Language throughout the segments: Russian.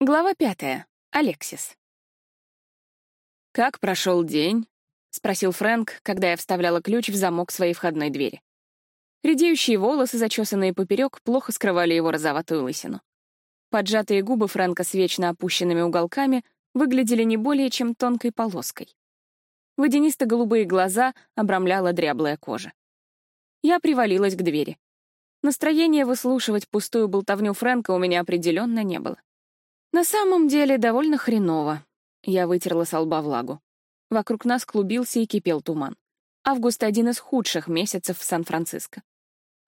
Глава пятая. Алексис. «Как прошел день?» — спросил Фрэнк, когда я вставляла ключ в замок своей входной двери. Редеющие волосы, зачесанные поперек, плохо скрывали его розоватую лысину. Поджатые губы Фрэнка с вечно опущенными уголками выглядели не более чем тонкой полоской. Водянисто-голубые глаза обрамляла дряблая кожа. Я привалилась к двери. Настроения выслушивать пустую болтовню Фрэнка у меня определенно не было. На самом деле довольно хреново. Я вытерла со лба влагу. Вокруг нас клубился и кипел туман. Август — один из худших месяцев в Сан-Франциско.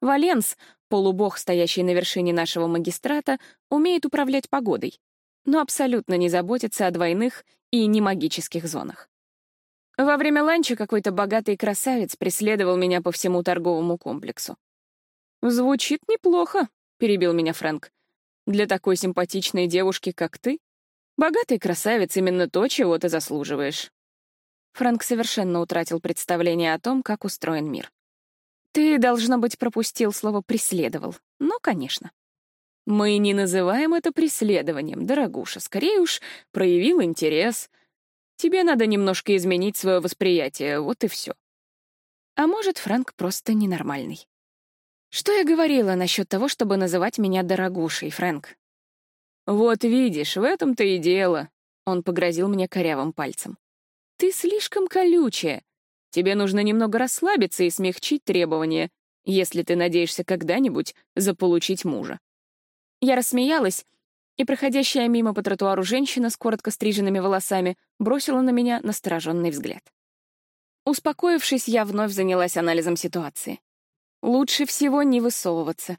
Валенс, полубог, стоящий на вершине нашего магистрата, умеет управлять погодой, но абсолютно не заботится о двойных и немагических зонах. Во время ланча какой-то богатый красавец преследовал меня по всему торговому комплексу. «Звучит неплохо», — перебил меня Фрэнк. Для такой симпатичной девушки, как ты, богатый красавец именно то, чего ты заслуживаешь. Фрэнк совершенно утратил представление о том, как устроен мир. Ты, должно быть, пропустил слово «преследовал». Ну, конечно. Мы не называем это преследованием, дорогуша. Скорее уж, проявил интерес. Тебе надо немножко изменить свое восприятие, вот и все. А может, Фрэнк просто ненормальный. Что я говорила насчет того, чтобы называть меня дорогушей, Фрэнк? Вот видишь, в этом-то и дело. Он погрозил мне корявым пальцем. Ты слишком колючая. Тебе нужно немного расслабиться и смягчить требования, если ты надеешься когда-нибудь заполучить мужа. Я рассмеялась, и проходящая мимо по тротуару женщина с коротко стриженными волосами бросила на меня настороженный взгляд. Успокоившись, я вновь занялась анализом ситуации. Лучше всего не высовываться.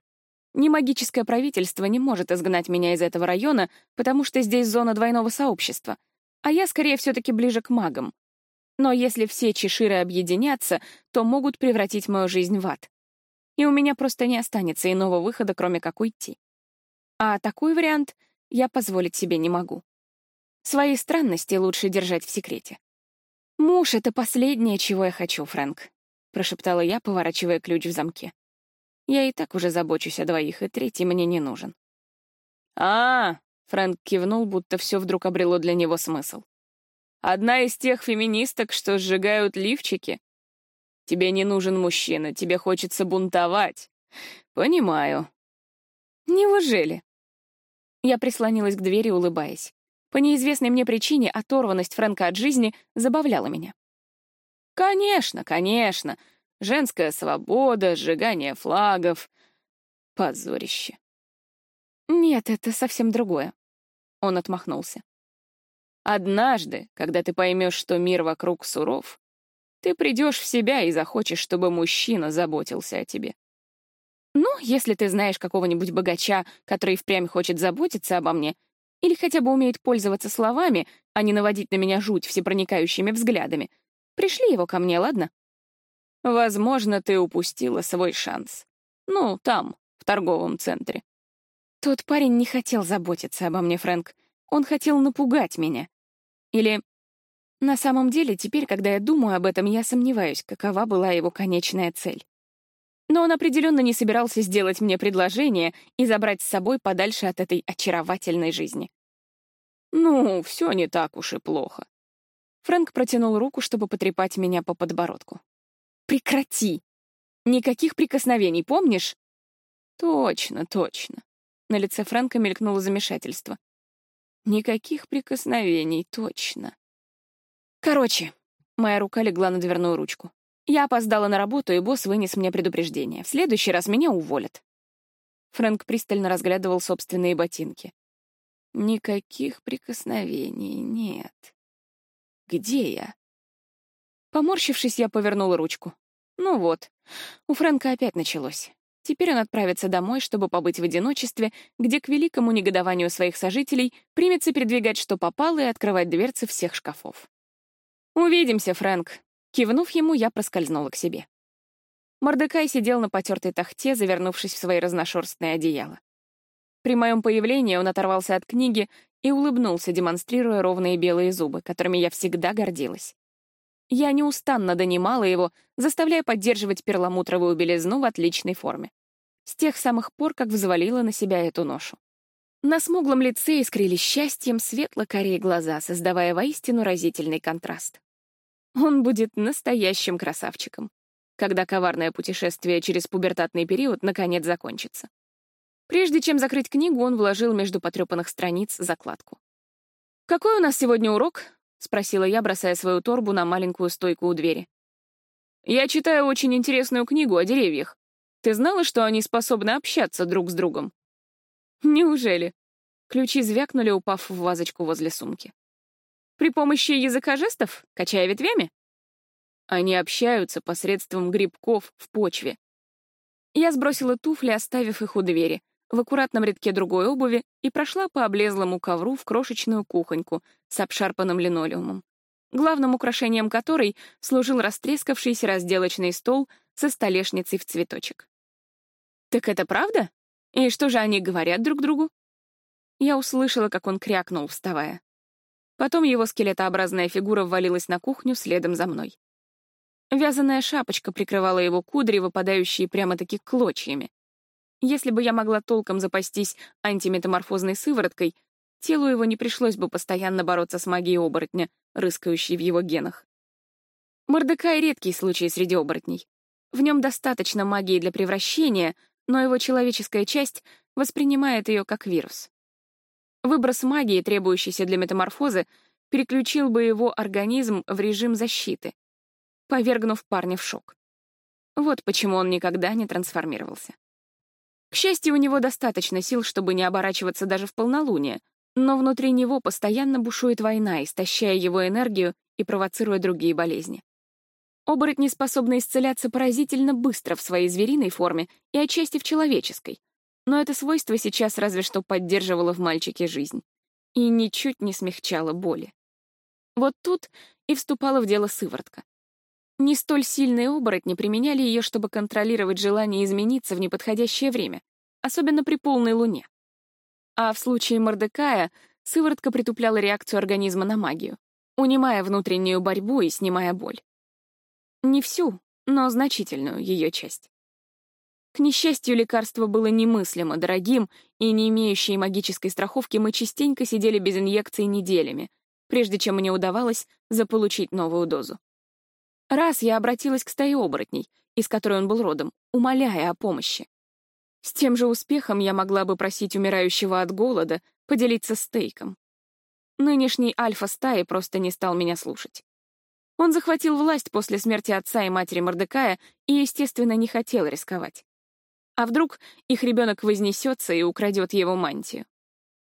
Ни магическое правительство не может изгнать меня из этого района, потому что здесь зона двойного сообщества, а я, скорее, все-таки ближе к магам. Но если все чеширы объединятся, то могут превратить мою жизнь в ад. И у меня просто не останется иного выхода, кроме как уйти. А такой вариант я позволить себе не могу. Свои странности лучше держать в секрете. Муж — это последнее, чего я хочу, Фрэнк прошептала я, поворачивая ключ в замке. Я и так уже забочусь о двоих, и третий мне не нужен. А, -а, -а Фрэнк кивнул, будто все вдруг обрело для него смысл. Одна из тех феминисток, что сжигают лифчики. Тебе не нужен мужчина, тебе хочется бунтовать. Понимаю. Неужели? Я прислонилась к двери, улыбаясь. По неизвестной мне причине оторванность Фрэнка от жизни забавляла меня. Конечно, конечно. Женская свобода, сжигание флагов. Позорище. Нет, это совсем другое. Он отмахнулся. Однажды, когда ты поймешь, что мир вокруг суров, ты придешь в себя и захочешь, чтобы мужчина заботился о тебе. Ну, если ты знаешь какого-нибудь богача, который впрямь хочет заботиться обо мне, или хотя бы умеет пользоваться словами, а не наводить на меня жуть всепроникающими взглядами, Пришли его ко мне, ладно? Возможно, ты упустила свой шанс. Ну, там, в торговом центре. Тот парень не хотел заботиться обо мне, Фрэнк. Он хотел напугать меня. Или... На самом деле, теперь, когда я думаю об этом, я сомневаюсь, какова была его конечная цель. Но он определенно не собирался сделать мне предложение и забрать с собой подальше от этой очаровательной жизни. Ну, все не так уж и плохо. Фрэнк протянул руку, чтобы потрепать меня по подбородку. «Прекрати! Никаких прикосновений, помнишь?» «Точно, точно». На лице Фрэнка мелькнуло замешательство. «Никаких прикосновений, точно». «Короче», — моя рука легла на дверную ручку. «Я опоздала на работу, и босс вынес мне предупреждение. В следующий раз меня уволят». Фрэнк пристально разглядывал собственные ботинки. «Никаких прикосновений, нет». Где я? Поморщившись, я повернула ручку. Ну вот, у Фрэнка опять началось. Теперь он отправится домой, чтобы побыть в одиночестве, где к великому негодованию своих сожителей примется передвигать что попало и открывать дверцы всех шкафов. «Увидимся, Фрэнк!» Кивнув ему, я проскользнула к себе. Мордекай сидел на потертой тахте, завернувшись в свои разношерстные одеяла. При моем появлении он оторвался от книги и улыбнулся, демонстрируя ровные белые зубы, которыми я всегда гордилась. Я неустанно донимала его, заставляя поддерживать перламутровую белизну в отличной форме. С тех самых пор, как взвалила на себя эту ношу. На смуглом лице искрились счастьем светло-корей глаза, создавая воистину разительный контраст. Он будет настоящим красавчиком, когда коварное путешествие через пубертатный период наконец закончится. Прежде чем закрыть книгу, он вложил между потрепанных страниц закладку. «Какой у нас сегодня урок?» — спросила я, бросая свою торбу на маленькую стойку у двери. «Я читаю очень интересную книгу о деревьях. Ты знала, что они способны общаться друг с другом?» «Неужели?» Ключи звякнули, упав в вазочку возле сумки. «При помощи языка жестов, качая ветвями?» Они общаются посредством грибков в почве. Я сбросила туфли, оставив их у двери, в аккуратном рядке другой обуви и прошла по облезлому ковру в крошечную кухоньку с обшарпанным линолеумом, главным украшением которой служил растрескавшийся разделочный стол со столешницей в цветочек. «Так это правда? И что же они говорят друг другу?» Я услышала, как он крякнул, вставая. Потом его скелетообразная фигура ввалилась на кухню следом за мной. Вязаная шапочка прикрывала его кудри, выпадающие прямо-таки клочьями. Если бы я могла толком запастись антиметаморфозной сывороткой, телу его не пришлось бы постоянно бороться с магией оборотня, рыскающей в его генах. Мордекай — редкий случай среди оборотней. В нем достаточно магии для превращения, но его человеческая часть воспринимает ее как вирус. Выброс магии, требующийся для метаморфозы, переключил бы его организм в режим защиты, повергнув парня в шок. Вот почему он никогда не трансформировался. К счастью, у него достаточно сил, чтобы не оборачиваться даже в полнолуние, но внутри него постоянно бушует война, истощая его энергию и провоцируя другие болезни. Оборотни способны исцеляться поразительно быстро в своей звериной форме и отчасти в человеческой, но это свойство сейчас разве что поддерживало в мальчике жизнь и ничуть не смягчало боли. Вот тут и вступала в дело сыворотка. Не столь сильные оборотни применяли ее, чтобы контролировать желание измениться в неподходящее время, особенно при полной луне. А в случае Мордекая сыворотка притупляла реакцию организма на магию, унимая внутреннюю борьбу и снимая боль. Не всю, но значительную ее часть. К несчастью, лекарство было немыслимо дорогим, и не имеющие магической страховки мы частенько сидели без инъекций неделями, прежде чем мне удавалось заполучить новую дозу. Раз я обратилась к стае оборотней, из которой он был родом, умоляя о помощи. С тем же успехом я могла бы просить умирающего от голода поделиться стейком. Нынешний альфа стаи просто не стал меня слушать. Он захватил власть после смерти отца и матери Мордекая и, естественно, не хотел рисковать. А вдруг их ребенок вознесется и украдет его мантию?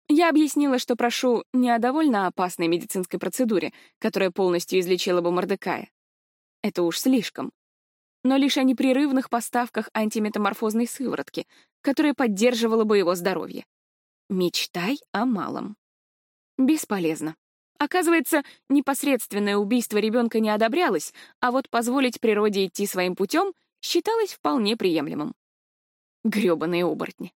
Я объяснила, что прошу не о довольно опасной медицинской процедуре, которая полностью излечила бы Мордекая, это уж слишком. Но лишь о непрерывных поставках антиметаморфозной сыворотки, которая поддерживала бы его здоровье. Мечтай о малом. Бесполезно. Оказывается, непосредственное убийство ребенка не одобрялось, а вот позволить природе идти своим путем считалось вполне приемлемым. Грёбаные оборотни.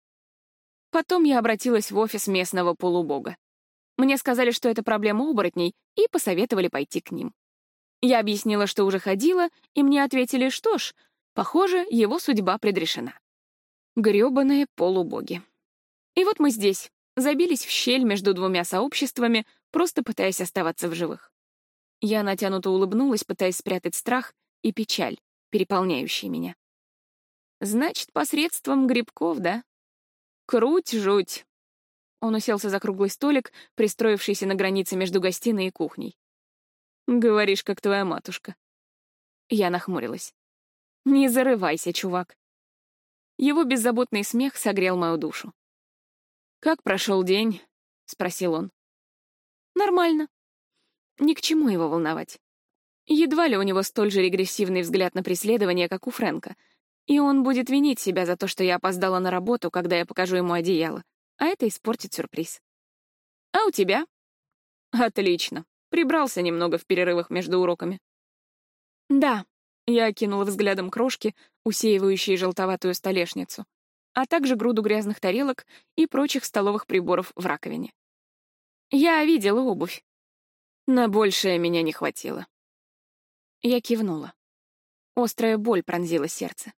Потом я обратилась в офис местного полубога. Мне сказали, что это проблема оборотней, и посоветовали пойти к ним. Я объяснила, что уже ходила, и мне ответили, что ж, похоже, его судьба предрешена. Грёбаные полубоги. И вот мы здесь, забились в щель между двумя сообществами, просто пытаясь оставаться в живых. Я натянуто улыбнулась, пытаясь спрятать страх и печаль, переполняющие меня. Значит, посредством грибков, да? Круть-жуть. Он уселся за круглый столик, пристроившийся на границе между гостиной и кухней. Говоришь, как твоя матушка. Я нахмурилась. Не зарывайся, чувак. Его беззаботный смех согрел мою душу. «Как прошел день?» — спросил он. «Нормально. Ни к чему его волновать. Едва ли у него столь же регрессивный взгляд на преследование, как у Фрэнка, и он будет винить себя за то, что я опоздала на работу, когда я покажу ему одеяло, а это испортит сюрприз. А у тебя? Отлично. Прибрался немного в перерывах между уроками. Да, я окинула взглядом крошки, усеивающие желтоватую столешницу, а также груду грязных тарелок и прочих столовых приборов в раковине. Я видела обувь. На большее меня не хватило. Я кивнула. Острая боль пронзила сердце.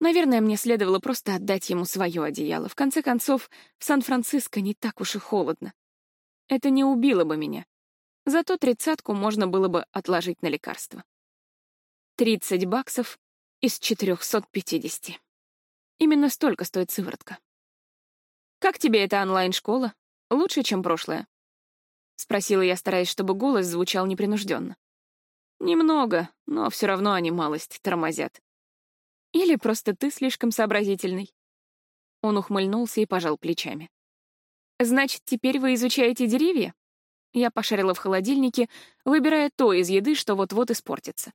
Наверное, мне следовало просто отдать ему свое одеяло. В конце концов, в Сан-Франциско не так уж и холодно. Это не убило бы меня. Зато тридцатку можно было бы отложить на лекарство. Тридцать баксов из 450. Именно столько стоит сыворотка. «Как тебе эта онлайн-школа? Лучше, чем прошлая?» — спросила я, стараясь, чтобы голос звучал непринужденно. «Немного, но все равно они малость тормозят. Или просто ты слишком сообразительный?» Он ухмыльнулся и пожал плечами. «Значит, теперь вы изучаете деревья?» Я пошарила в холодильнике, выбирая то из еды, что вот-вот испортится.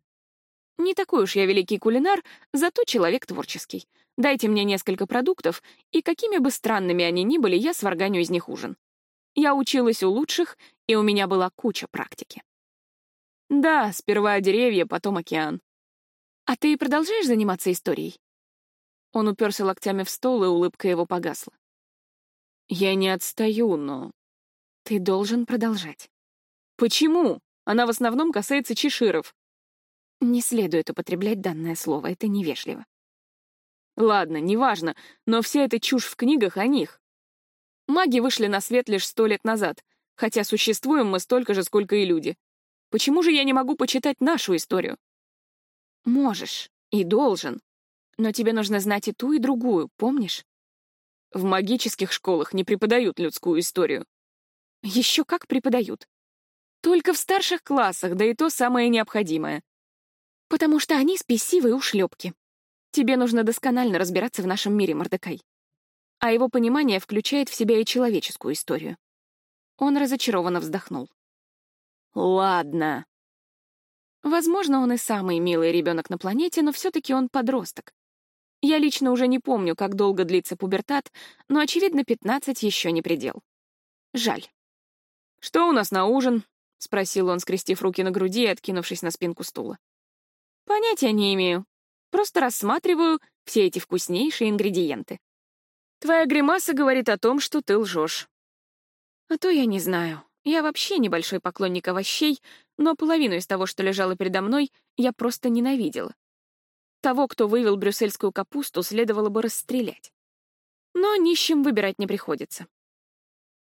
Не такой уж я великий кулинар, зато человек творческий. Дайте мне несколько продуктов, и какими бы странными они ни были, я сварганю из них ужин. Я училась у лучших, и у меня была куча практики. Да, сперва деревья, потом океан. А ты продолжаешь заниматься историей? Он уперся локтями в стол, и улыбка его погасла. Я не отстаю, но... Ты должен продолжать. Почему? Она в основном касается чеширов. Не следует употреблять данное слово, это невежливо. Ладно, неважно, но вся эта чушь в книгах о них. Маги вышли на свет лишь сто лет назад, хотя существуем мы столько же, сколько и люди. Почему же я не могу почитать нашу историю? Можешь и должен. Но тебе нужно знать и ту, и другую, помнишь? В магических школах не преподают людскую историю. Еще как преподают. Только в старших классах, да и то самое необходимое потому что они спесивые ушлепки. Тебе нужно досконально разбираться в нашем мире, Мордекай. А его понимание включает в себя и человеческую историю. Он разочарованно вздохнул. Ладно. Возможно, он и самый милый ребенок на планете, но все-таки он подросток. Я лично уже не помню, как долго длится пубертат, но, очевидно, 15 еще не предел. Жаль. «Что у нас на ужин?» — спросил он, скрестив руки на груди и откинувшись на спинку стула. Понятия не имею. Просто рассматриваю все эти вкуснейшие ингредиенты. Твоя гримаса говорит о том, что ты лжешь. А то я не знаю. Я вообще небольшой поклонник овощей, но половину из того, что лежало передо мной, я просто ненавидела. Того, кто вывел брюссельскую капусту, следовало бы расстрелять. Но нищим выбирать не приходится.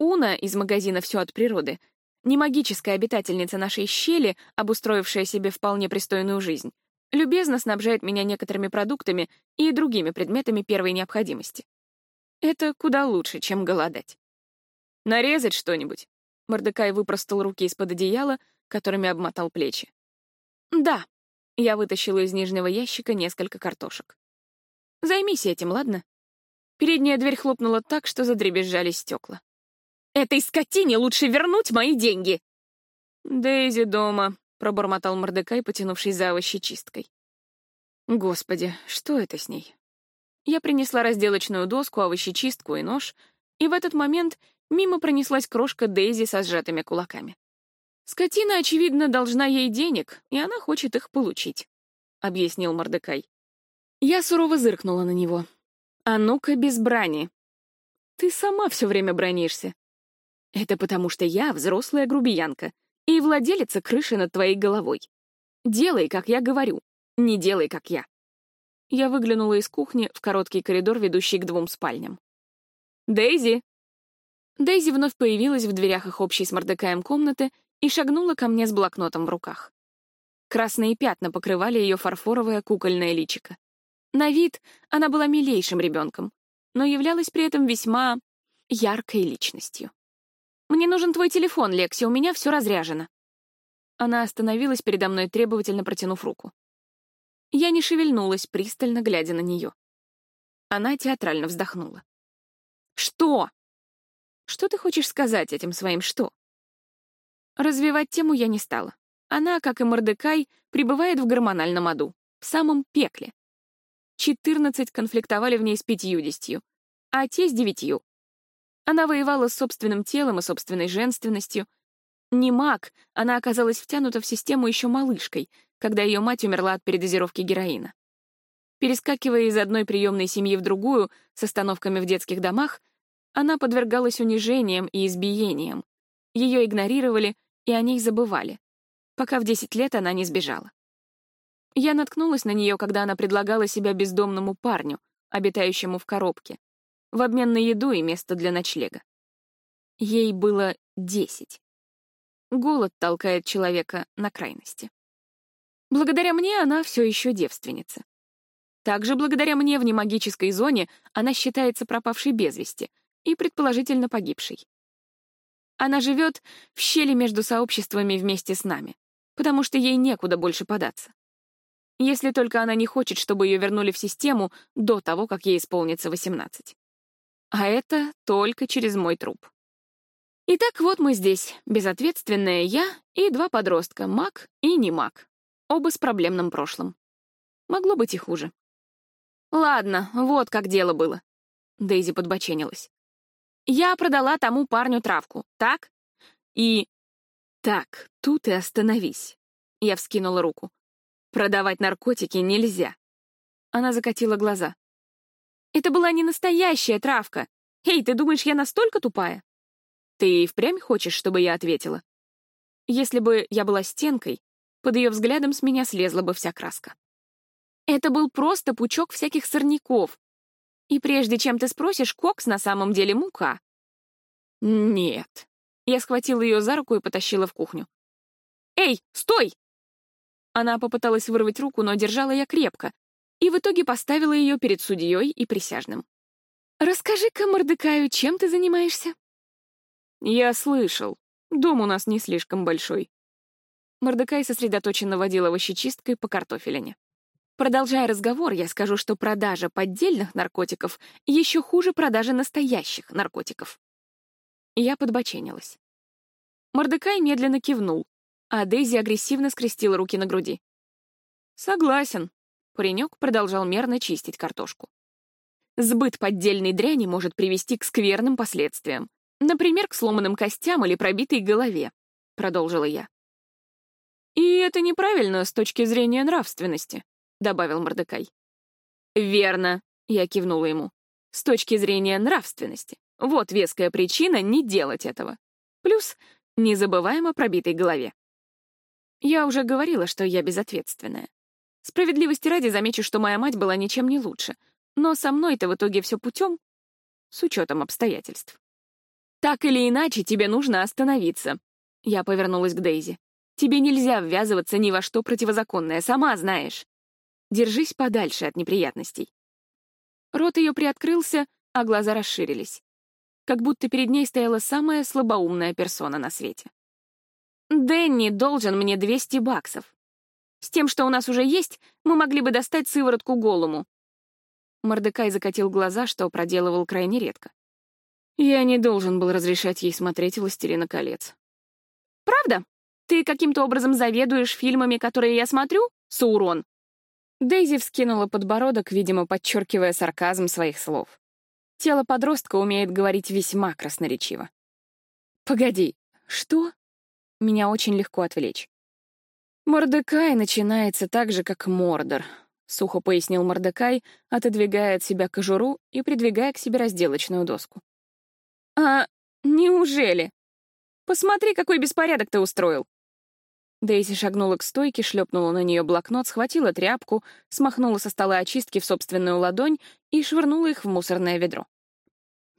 Уна из магазина «Все от природы» не магическая обитательница нашей щели, обустроившая себе вполне пристойную жизнь, любезно снабжает меня некоторыми продуктами и другими предметами первой необходимости. Это куда лучше, чем голодать. «Нарезать что-нибудь?» Мордекай выпростал руки из-под одеяла, которыми обмотал плечи. «Да», — я вытащила из нижнего ящика несколько картошек. «Займись этим, ладно?» Передняя дверь хлопнула так, что задребезжали стекла. «Этой скотине лучше вернуть мои деньги!» «Дейзи дома», пробормотал Мордекай, потянувшись за овощечисткой. Господи, что это с ней? Я принесла разделочную доску, овощечистку и нож, и в этот момент мимо пронеслась крошка Дейзи со сжатыми кулаками. «Скотина, очевидно, должна ей денег, и она хочет их получить», — объяснил Мордекай. Я сурово зыркнула на него. «А ну-ка, без брани. Ты сама все время бронишься. Это потому что я взрослая грубиянка, и владелица крыши над твоей головой. Делай, как я говорю, не делай, как я. Я выглянула из кухни в короткий коридор, ведущий к двум спальням. «Дейзи!» Дейзи вновь появилась в дверях их общей с Мордекаем комнаты и шагнула ко мне с блокнотом в руках. Красные пятна покрывали ее фарфоровое кукольное личико. На вид она была милейшим ребенком, но являлась при этом весьма яркой личностью. «Мне нужен твой телефон, Лекси, у меня все разряжено». Она остановилась передо мной, требовательно протянув руку. Я не шевельнулась, пристально глядя на нее. Она театрально вздохнула. «Что?» «Что ты хочешь сказать этим своим «что»?» Развивать тему я не стала. Она, как и Мордекай, пребывает в гормональном аду, в самом пекле. Четырнадцать конфликтовали в ней с пятьюдесятью, а те с девятью. Она воевала с собственным телом и собственной женственностью. Не маг, она оказалась втянута в систему еще малышкой, когда ее мать умерла от передозировки героина. Перескакивая из одной приемной семьи в другую с остановками в детских домах, она подвергалась унижениям и избиениям. Ее игнорировали и о ней забывали, пока в 10 лет она не сбежала. Я наткнулась на нее, когда она предлагала себя бездомному парню, обитающему в коробке, в обмен на еду и место для ночлега. Ей было десять. Голод толкает человека на крайности. Благодаря мне она все еще девственница. Также благодаря мне в немагической зоне она считается пропавшей без вести и, предположительно, погибшей. Она живет в щели между сообществами вместе с нами, потому что ей некуда больше податься. Если только она не хочет, чтобы ее вернули в систему до того, как ей исполнится 18. А это только через мой труп. Итак, вот мы здесь, безответственная я и два подростка, маг и не маг, оба с проблемным прошлым. Могло быть и хуже. Ладно, вот как дело было. Дейзи подбоченилась. Я продала тому парню травку, так? И... Так, тут и остановись. Я вскинула руку. Продавать наркотики нельзя. Она закатила глаза. Это была не настоящая травка. Эй, ты думаешь, я настолько тупая? Ты и впрямь хочешь, чтобы я ответила? Если бы я была стенкой, под ее взглядом с меня слезла бы вся краска. Это был просто пучок всяких сорняков, и прежде чем ты спросишь, кокс на самом деле мука. Нет. Я схватила ее за руку и потащила в кухню. «Эй, стой!» Она попыталась вырвать руку, но держала я крепко, и в итоге поставила ее перед судьей и присяжным. «Расскажи-ка, Мордекаю, чем ты занимаешься?» «Я слышал. Дом у нас не слишком большой». Мордекай сосредоточенно водила овощечисткой по картофелине. Продолжая разговор, я скажу, что продажа поддельных наркотиков еще хуже продажи настоящих наркотиков. Я подбоченилась. Мордекай медленно кивнул, а Дейзи агрессивно скрестила руки на груди. «Согласен», — паренек продолжал мерно чистить картошку. «Сбыт поддельной дряни может привести к скверным последствиям, например, к сломанным костям или пробитой голове», — продолжила я. «И это неправильно с точки зрения нравственности», добавил Мордекай. «Верно», — я кивнула ему. «С точки зрения нравственности. Вот веская причина не делать этого. Плюс не забываем о пробитой голове. Я уже говорила, что я безответственная. Справедливости ради замечу, что моя мать была ничем не лучше, но со мной-то в итоге все путем, с учетом обстоятельств. Так или иначе, тебе нужно остановиться. Я повернулась к Дейзи. Тебе нельзя ввязываться ни во что противозаконное, сама знаешь. Держись подальше от неприятностей. Рот ее приоткрылся, а глаза расширились. Как будто перед ней стояла самая слабоумная персона на свете. «Дэнни должен мне 200 баксов. С тем, что у нас уже есть, мы могли бы достать сыворотку голому». Мордекай закатил глаза, что проделывал крайне редко. Я не должен был разрешать ей смотреть «Властелина колец». «Правда? Ты каким-то образом заведуешь фильмами, которые я смотрю, Саурон?» Дейзи вскинула подбородок, видимо, подчеркивая сарказм своих слов. Тело подростка умеет говорить весьма красноречиво. «Погоди, что?» Меня очень легко отвлечь. «Мордекай начинается так же, как Мордор», — сухо пояснил Мордекай, отодвигая от себя кожуру и придвигая к себе разделочную доску. «А неужели? Посмотри, какой беспорядок ты устроил. Дейзи шагнула к стойке, шлепнула на нее блокнот, схватила тряпку, смахнула со стола очистки в собственную ладонь и швырнула их в мусорное ведро.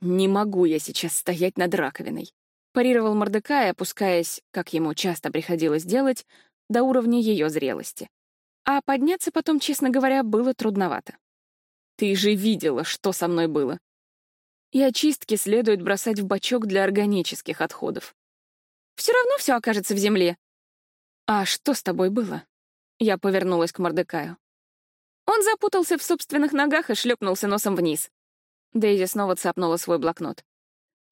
«Не могу я сейчас стоять над раковиной», — парировал Мордекай, опускаясь, как ему часто приходилось делать, до уровня ее зрелости. А подняться потом, честно говоря, было трудновато. «Ты же видела, что со мной было. И очистки следует бросать в бачок для органических отходов. Все равно все окажется в земле», «А что с тобой было?» Я повернулась к Мордекаю. Он запутался в собственных ногах и шлепнулся носом вниз. Дейзи снова цапнула свой блокнот.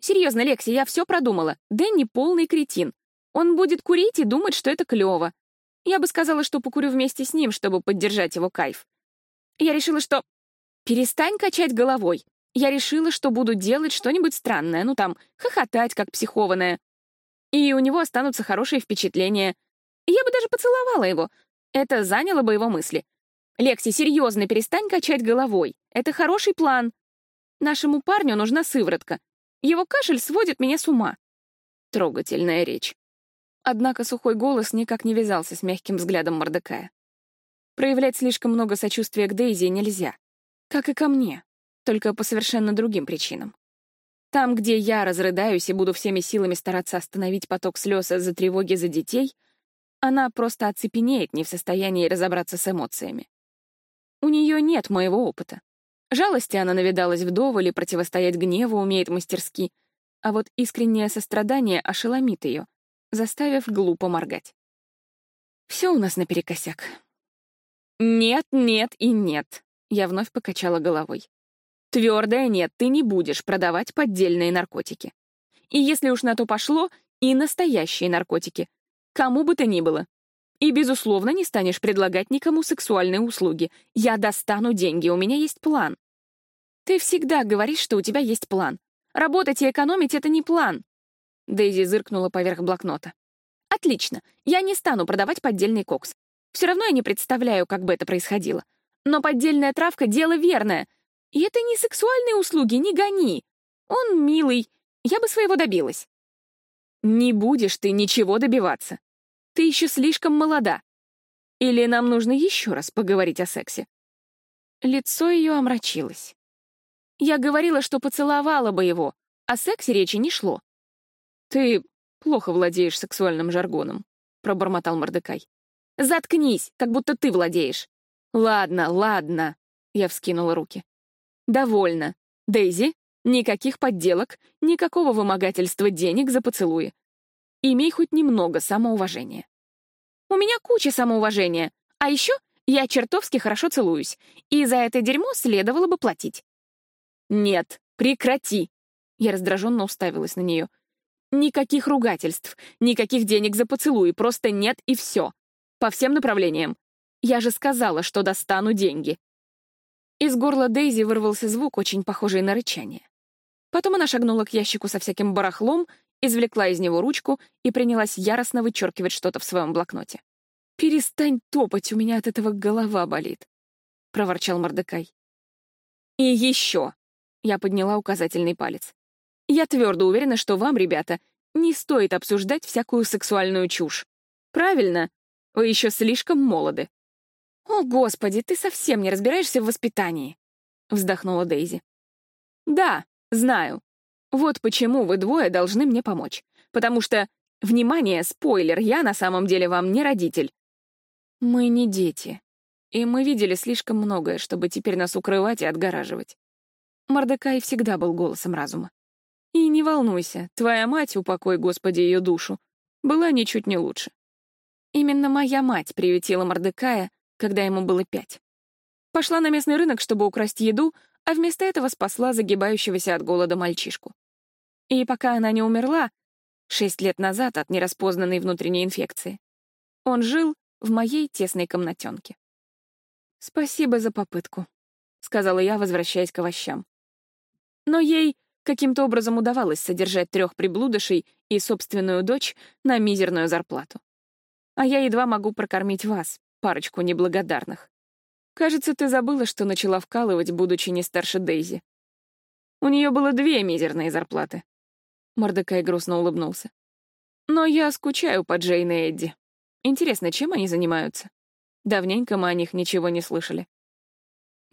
«Серьезно, Лекси, я все продумала. Дэнни полный кретин. Он будет курить и думать, что это клево. Я бы сказала, что покурю вместе с ним, чтобы поддержать его кайф. Я решила, что... Перестань качать головой. Я решила, что буду делать что-нибудь странное, ну там, хохотать, как психованная. И у него останутся хорошие впечатления — я бы даже поцеловала его. Это заняло бы его мысли. «Лекси, серьезно, перестань качать головой. Это хороший план. Нашему парню нужна сыворотка. Его кашель сводит меня с ума». Трогательная речь. Однако сухой голос никак не вязался с мягким взглядом Мордекая. Проявлять слишком много сочувствия к Дейзи нельзя. Как и ко мне, только по совершенно другим причинам. Там, где я разрыдаюсь и буду всеми силами стараться остановить поток слез из-за тревоги за детей, она просто оцепенеет, не в состоянии разобраться с эмоциями. У нее нет моего опыта. Жалости она навидалась вдоволь и противостоять гневу умеет мастерски, а вот искреннее сострадание ошеломит ее, заставив глупо моргать. Все у нас наперекосяк. Нет, нет и нет. Я вновь покачала головой. Твердое нет, ты не будешь продавать поддельные наркотики. И если уж на то пошло, и настоящие наркотики. Кому бы то ни было. И, безусловно, не станешь предлагать никому сексуальные услуги. Я достану деньги, у меня есть план. Ты всегда говоришь, что у тебя есть план. Работать и экономить — это не план. Дейзи зыркнула поверх блокнота. Отлично, я не стану продавать поддельный кокс. Все равно я не представляю, как бы это происходило. Но поддельная травка — дело верное — и это не сексуальные услуги, не гони. Он милый, я бы своего добилась. Не будешь ты ничего добиваться. Ты еще слишком молода. Или нам нужно еще раз поговорить о сексе? Лицо ее омрачилось. Я говорила, что поцеловала бы его, о сексе речи не шло. Ты плохо владеешь сексуальным жаргоном, пробормотал Мордекай. Заткнись, как будто ты владеешь. Ладно, ладно, я вскинула руки. «Довольно. Дейзи, никаких подделок, никакого вымогательства денег за поцелуи. Имей хоть немного самоуважения». «У меня куча самоуважения. А еще я чертовски хорошо целуюсь, и за это дерьмо следовало бы платить». «Нет, прекрати!» Я раздраженно уставилась на нее. «Никаких ругательств, никаких денег за поцелуи, просто нет и все. По всем направлениям. Я же сказала, что достану деньги. Из горла Дейзи вырвался звук, очень похожий на рычание. Потом она шагнула к ящику со всяким барахлом, извлекла из него ручку и принялась яростно вычеркивать что-то в своем блокноте. «Перестань топать, у меня от этого голова болит», — проворчал Мордекай. «И еще!» — я подняла указательный палец. «Я твердо уверена, что вам, ребята, не стоит обсуждать всякую сексуальную чушь. Правильно, вы еще слишком молоды. «О, Господи, ты совсем не разбираешься в воспитании!» — вздохнула Дейзи. «Да, знаю. Вот почему вы двое должны мне помочь. Потому что, внимание, спойлер, я на самом деле вам не родитель. Мы не дети. И мы видели слишком многое, чтобы теперь нас укрывать и отгораживать. Мордекай всегда был голосом разума. И не волнуйся, твоя мать, упокой, Господи, ее душу, была ничуть не лучше. Именно моя мать приютила Мордекая, когда ему было пять. Пошла на местный рынок, чтобы украсть еду, а вместо этого спасла загибающегося от голода мальчишку. И пока она не умерла, шесть лет назад от нераспознанной внутренней инфекции, он жил в моей тесной комнатенке. «Спасибо за попытку», — сказала я, возвращаясь к овощам. Но ей каким-то образом удавалось содержать трех приблудышей и собственную дочь на мизерную зарплату. А я едва могу прокормить вас, парочку неблагодарных. Кажется, ты забыла, что начала вкалывать, будучи не старше Дейзи. У нее было две мизерные зарплаты. Мордекай грустно улыбнулся. Но я скучаю по Джейн и Эдди. Интересно, чем они занимаются? Давненько мы о них ничего не слышали.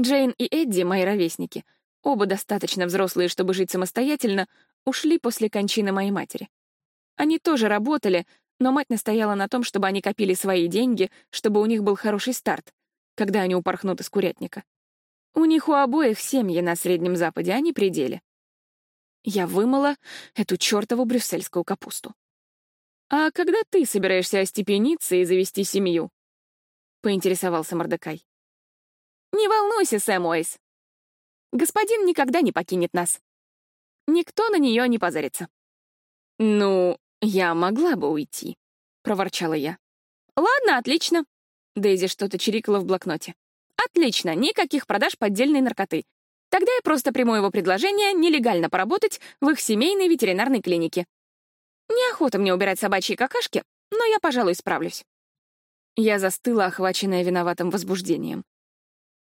Джейн и Эдди, мои ровесники, оба достаточно взрослые, чтобы жить самостоятельно, ушли после кончины моей матери. Они тоже работали, но мать настояла на том, чтобы они копили свои деньги, чтобы у них был хороший старт, когда они упорхнут из курятника. У них у обоих семьи на Среднем Западе, а не пределе. Я вымыла эту чертову брюссельскую капусту. «А когда ты собираешься остепениться и завести семью?» — поинтересовался Мордекай. «Не волнуйся, Сэм Уэйс. Господин никогда не покинет нас. Никто на нее не позарится». «Ну, «Я могла бы уйти», — проворчала я. «Ладно, отлично». Дейзи что-то чирикала в блокноте. «Отлично, никаких продаж поддельной наркоты. Тогда я просто приму его предложение нелегально поработать в их семейной ветеринарной клинике. Неохота мне убирать собачьи какашки, но я, пожалуй, справлюсь». Я застыла, охваченная виноватым возбуждением.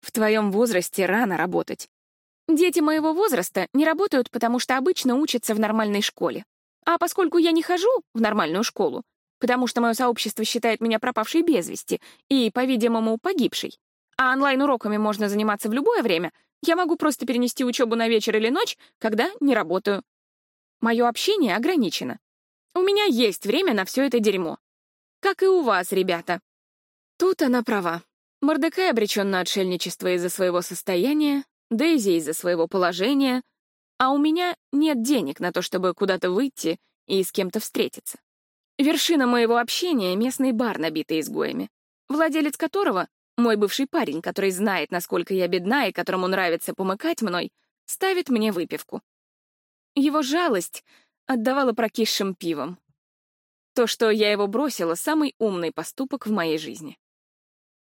«В твоем возрасте рано работать. Дети моего возраста не работают, потому что обычно учатся в нормальной школе. А поскольку я не хожу в нормальную школу, потому что мое сообщество считает меня пропавшей без вести и, по-видимому, погибшей. А онлайн-уроками можно заниматься в любое время. Я могу просто перенести учебу на вечер или ночь, когда не работаю. Мое общение ограничено. У меня есть время на все это дерьмо. Как и у вас, ребята. Тут она права. Мордекай обречен на отшельничество из-за своего состояния, Дейзи из-за своего положения, а у меня нет денег на то, чтобы куда-то выйти и с кем-то встретиться. Вершина моего общения — местный бар, набитый изгоями, владелец которого — мой бывший парень, который знает, насколько я бедна и которому нравится помыкать мной, ставит мне выпивку. Его жалость отдавала прокисшим пивом. То, что я его бросила, — самый умный поступок в моей жизни.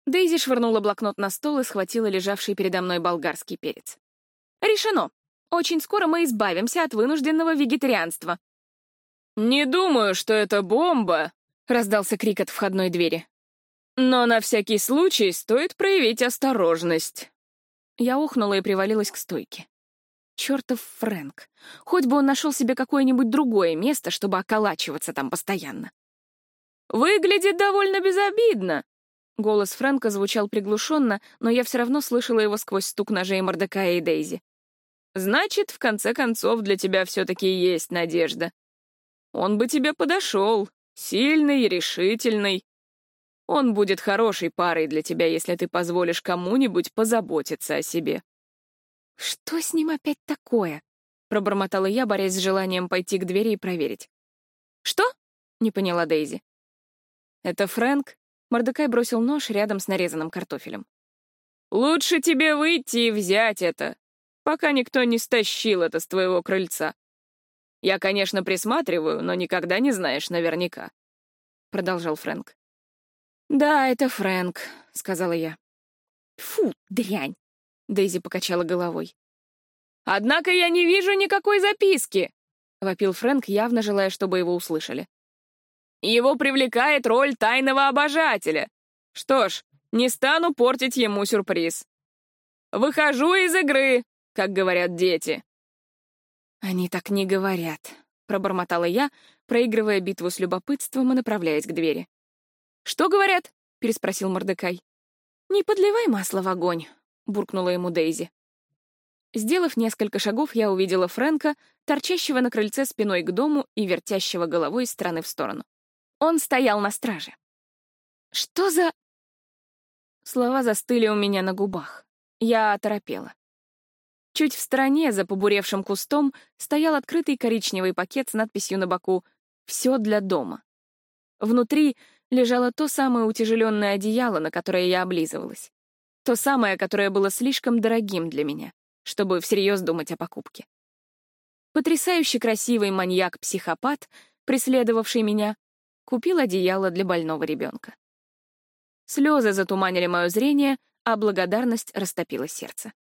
Дейзи швырнула блокнот на стол и схватила лежавший передо мной болгарский перец. «Решено. Очень скоро мы избавимся от вынужденного вегетарианства». «Не думаю, что это бомба», — раздался крик от входной двери. «Но на всякий случай стоит проявить осторожность». Я ухнула и привалилась к стойке. Чертов Фрэнк. Хоть бы он нашел себе какое-нибудь другое место, чтобы околачиваться там постоянно. «Выглядит довольно безобидно», Голос Фрэнка звучал приглушенно, но я все равно слышала его сквозь стук ножей Мордекая и Дейзи. «Значит, в конце концов, для тебя все-таки есть надежда. Он бы тебе подошел, сильный, решительный. Он будет хорошей парой для тебя, если ты позволишь кому-нибудь позаботиться о себе». «Что с ним опять такое?» — пробормотала я, борясь с желанием пойти к двери и проверить. «Что?» — не поняла Дейзи. «Это Фрэнк Мордекай бросил нож рядом с нарезанным картофелем. «Лучше тебе выйти и взять это, пока никто не стащил это с твоего крыльца. Я, конечно, присматриваю, но никогда не знаешь наверняка», — продолжал Фрэнк. «Да, это Фрэнк», — сказала я. «Фу, дрянь!» — Дейзи покачала головой. «Однако я не вижу никакой записки!» — вопил Фрэнк, явно желая, чтобы его услышали. Его привлекает роль тайного обожателя. Что ж, не стану портить ему сюрприз. Выхожу из игры, как говорят дети. Они так не говорят, пробормотала я, проигрывая битву с любопытством и направляясь к двери. Что говорят? переспросил Мордекай. Не подливай масло в огонь, буркнула ему Дейзи. Сделав несколько шагов, я увидела Фрэнка, торчащего на крыльце спиной к дому и вертящего головой из стороны в сторону. Он стоял на страже. «Что за...» Слова застыли у меня на губах. Я оторопела. Чуть в стороне, за побуревшим кустом, стоял открытый коричневый пакет с надписью на боку «Все для дома». Внутри лежало то самое утяжеленное одеяло, на которое я облизывалась. То самое, которое было слишком дорогим для меня, чтобы всерьез думать о покупке. Потрясающе красивый маньяк-психопат, преследовавший меня, купил одеяло для больного ребенка. Слезы затуманили мое зрение, а благодарность растопила сердце.